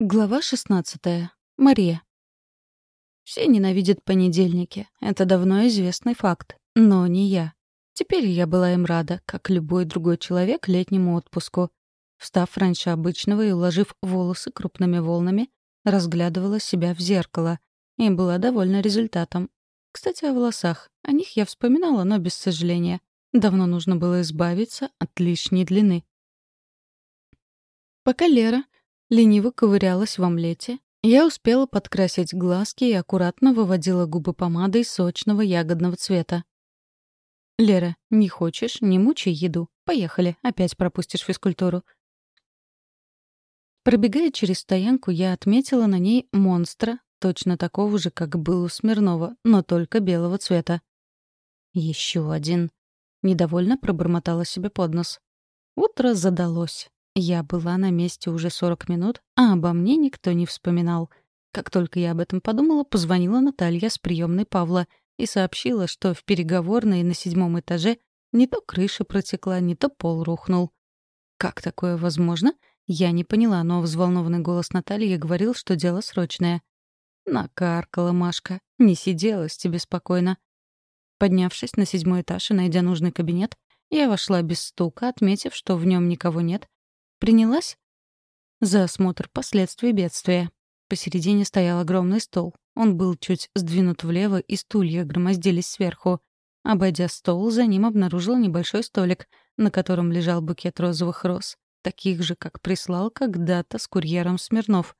Глава 16. Мария. Все ненавидят понедельники. Это давно известный факт. Но не я. Теперь я была им рада, как любой другой человек летнему отпуску. Встав раньше обычного и уложив волосы крупными волнами, разглядывала себя в зеркало и была довольна результатом. Кстати, о волосах. О них я вспоминала, но без сожаления. Давно нужно было избавиться от лишней длины. Пока Лера лениво ковырялась в омлете. Я успела подкрасить глазки и аккуратно выводила губы помадой сочного ягодного цвета. «Лера, не хочешь? Не мучай еду. Поехали, опять пропустишь физкультуру». Пробегая через стоянку, я отметила на ней монстра, точно такого же, как был у Смирнова, но только белого цвета. Еще один. Недовольно пробормотала себе под нос. Утро задалось. Я была на месте уже 40 минут, а обо мне никто не вспоминал. Как только я об этом подумала, позвонила Наталья с приемной Павла и сообщила, что в переговорной на седьмом этаже не то крыша протекла, не то пол рухнул. Как такое возможно? Я не поняла, но взволнованный голос Натальи говорил, что дело срочное. Накаркала Машка. Не сиделась тебе спокойно. Поднявшись на седьмой этаж и найдя нужный кабинет, я вошла без стука, отметив, что в нем никого нет, Принялась за осмотр последствий бедствия. Посередине стоял огромный стол. Он был чуть сдвинут влево, и стулья громоздились сверху. Обойдя стол, за ним обнаружил небольшой столик, на котором лежал букет розовых роз, таких же, как прислал когда-то с курьером Смирнов.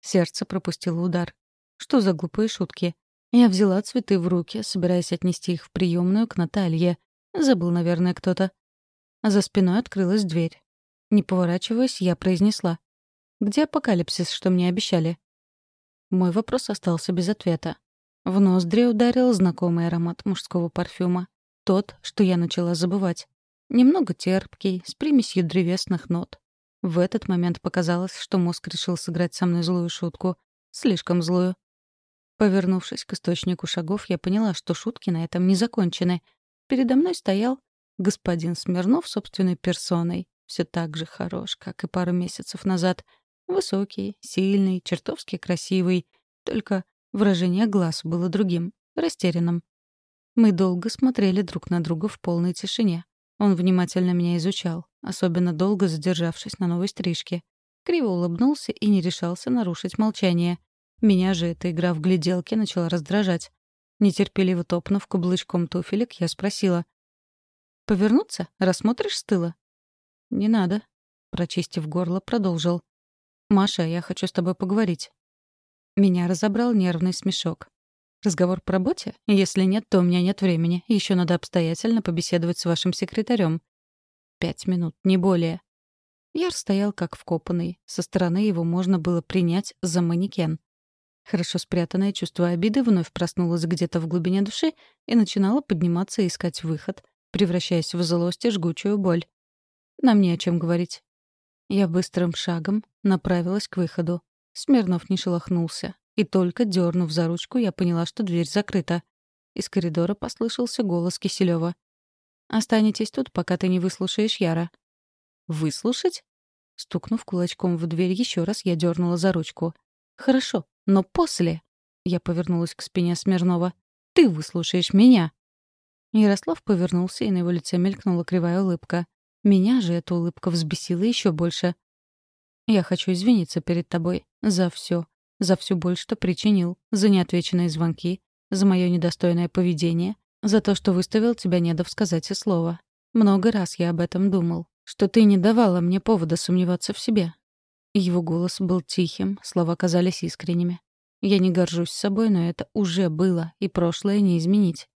Сердце пропустило удар. Что за глупые шутки? Я взяла цветы в руки, собираясь отнести их в приемную к Наталье. Забыл, наверное, кто-то. За спиной открылась дверь. Не поворачиваясь, я произнесла. «Где апокалипсис, что мне обещали?» Мой вопрос остался без ответа. В ноздри ударил знакомый аромат мужского парфюма. Тот, что я начала забывать. Немного терпкий, с примесью древесных нот. В этот момент показалось, что мозг решил сыграть со мной злую шутку. Слишком злую. Повернувшись к источнику шагов, я поняла, что шутки на этом не закончены. Передо мной стоял господин Смирнов собственной персоной все так же хорош, как и пару месяцев назад. Высокий, сильный, чертовски красивый. Только выражение глаз было другим, растерянным. Мы долго смотрели друг на друга в полной тишине. Он внимательно меня изучал, особенно долго задержавшись на новой стрижке. Криво улыбнулся и не решался нарушить молчание. Меня же эта игра в гляделки начала раздражать. Нетерпеливо топнув каблучком туфелек, я спросила. «Повернуться? Рассмотришь с тыла?» «Не надо», — прочистив горло, продолжил. «Маша, я хочу с тобой поговорить». Меня разобрал нервный смешок. «Разговор по работе? Если нет, то у меня нет времени. Еще надо обстоятельно побеседовать с вашим секретарем. Пять минут, не более». Яр стоял как вкопанный. Со стороны его можно было принять за манекен. Хорошо спрятанное чувство обиды вновь проснулось где-то в глубине души и начинало подниматься и искать выход, превращаясь в злость и жгучую боль. Нам не о чем говорить. Я быстрым шагом направилась к выходу. Смирнов не шелохнулся. И только дернув за ручку, я поняла, что дверь закрыта. Из коридора послышался голос Киселева. «Останетесь тут, пока ты не выслушаешь Яра». «Выслушать?» Стукнув кулачком в дверь еще раз, я дернула за ручку. «Хорошо, но после...» Я повернулась к спине Смирнова. «Ты выслушаешь меня!» Ярослав повернулся, и на его лице мелькнула кривая улыбка. Меня же эта улыбка взбесила еще больше. «Я хочу извиниться перед тобой за все, за всю боль, что причинил, за неотвеченные звонки, за мое недостойное поведение, за то, что выставил тебя, не дав сказать и слова. Много раз я об этом думал, что ты не давала мне повода сомневаться в себе». Его голос был тихим, слова казались искренними. Я не горжусь собой, но это уже было, и прошлое не изменить.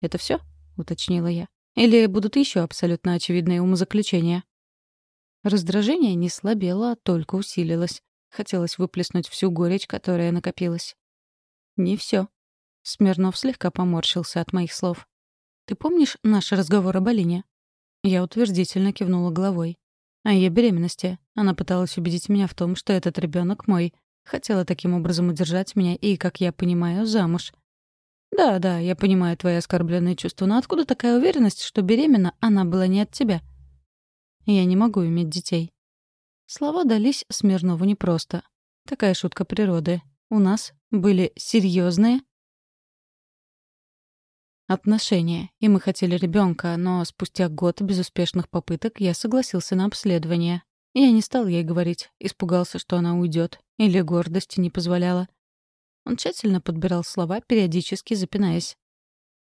«Это все? уточнила я. Или будут еще абсолютно очевидные умозаключения? Раздражение не слабело, а только усилилось. Хотелось выплеснуть всю горечь, которая накопилась. «Не все. Смирнов слегка поморщился от моих слов. «Ты помнишь наш разговор об Алине?» Я утвердительно кивнула головой. О ее беременности. Она пыталась убедить меня в том, что этот ребенок мой. Хотела таким образом удержать меня и, как я понимаю, замуж. «Да, да, я понимаю твои оскорбленные чувства, но откуда такая уверенность, что беременна она была не от тебя?» «Я не могу иметь детей». Слова дались Смирнову непросто. Такая шутка природы. У нас были серьезные отношения, и мы хотели ребенка, но спустя год безуспешных попыток я согласился на обследование. Я не стал ей говорить, испугался, что она уйдет, или гордость не позволяла. Он тщательно подбирал слова, периодически запинаясь.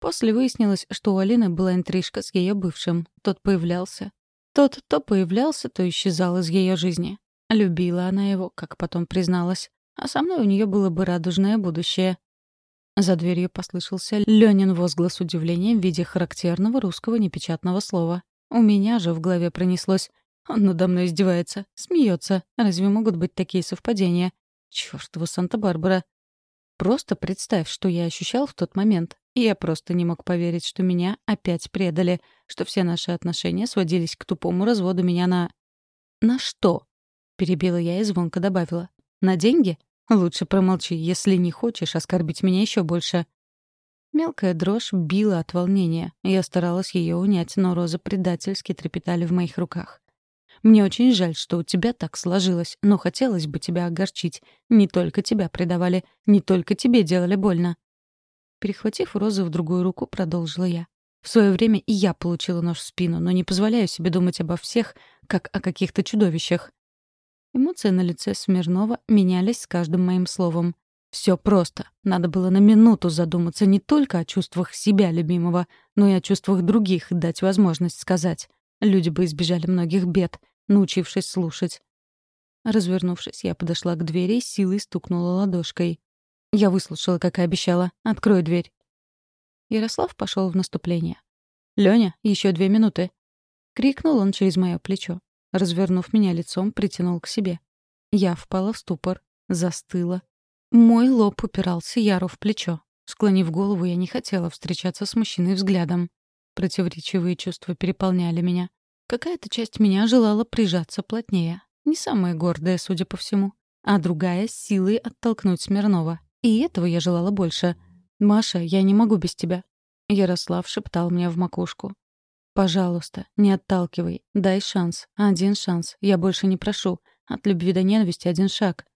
После выяснилось, что у Алины была интрижка с ее бывшим. Тот появлялся. Тот то появлялся, то исчезал из ее жизни. Любила она его, как потом призналась. А со мной у нее было бы радужное будущее. За дверью послышался Ленин возглас удивления в виде характерного русского непечатного слова. У меня же в голове пронеслось. Он надо мной издевается, смеется. Разве могут быть такие совпадения? Чёртова Санта-Барбара. Просто представь, что я ощущал в тот момент. И я просто не мог поверить, что меня опять предали, что все наши отношения сводились к тупому разводу меня на... «На что?» — перебила я и звонко добавила. «На деньги? Лучше промолчи, если не хочешь оскорбить меня еще больше». Мелкая дрожь била от волнения. Я старалась ее унять, но розы предательски трепетали в моих руках. «Мне очень жаль, что у тебя так сложилось, но хотелось бы тебя огорчить. Не только тебя предавали, не только тебе делали больно. Перехватив розы в другую руку, продолжила я. В свое время и я получила нож в спину, но не позволяю себе думать обо всех, как о каких-то чудовищах. Эмоции на лице Смирнова менялись с каждым моим словом. Все просто. Надо было на минуту задуматься не только о чувствах себя любимого, но и о чувствах других, дать возможность сказать. Люди бы избежали многих бед, научившись слушать. Развернувшись, я подошла к двери и силой стукнула ладошкой. Я выслушала, как и обещала. Открой дверь. Ярослав пошел в наступление. «Лёня, еще две минуты!» Крикнул он через мое плечо. Развернув меня лицом, притянул к себе. Я впала в ступор, застыла. Мой лоб упирался Яру в плечо. Склонив голову, я не хотела встречаться с мужчиной взглядом. Противоречивые чувства переполняли меня. Какая-то часть меня желала прижаться плотнее. Не самая гордая, судя по всему. А другая — силой оттолкнуть Смирнова. И этого я желала больше. «Маша, я не могу без тебя». Ярослав шептал мне в макушку. «Пожалуйста, не отталкивай. Дай шанс. Один шанс. Я больше не прошу. От любви до ненависти один шаг».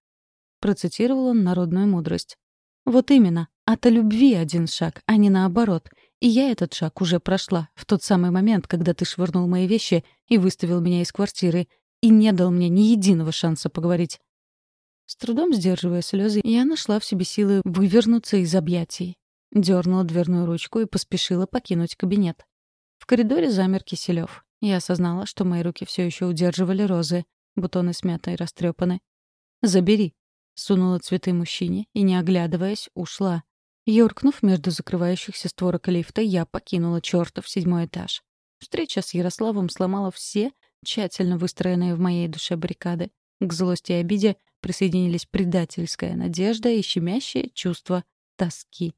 Процитировал он народную мудрость. «Вот именно. От любви один шаг, а не наоборот. И я этот шаг уже прошла в тот самый момент, когда ты швырнул мои вещи и выставил меня из квартиры, и не дал мне ни единого шанса поговорить. С трудом сдерживая слезы, я нашла в себе силы вывернуться из объятий. Дернула дверную ручку и поспешила покинуть кабинет. В коридоре замер Киселев. Я осознала, что мои руки все еще удерживали розы. Бутоны смяты и растрепаны. «Забери», — сунула цветы мужчине и, не оглядываясь, ушла. Юркнув между закрывающихся створок лифта, я покинула чертов седьмой этаж. Встреча с Ярославом сломала все тщательно выстроенные в моей душе баррикады. К злости и обиде присоединились предательская надежда и щемящее чувство тоски.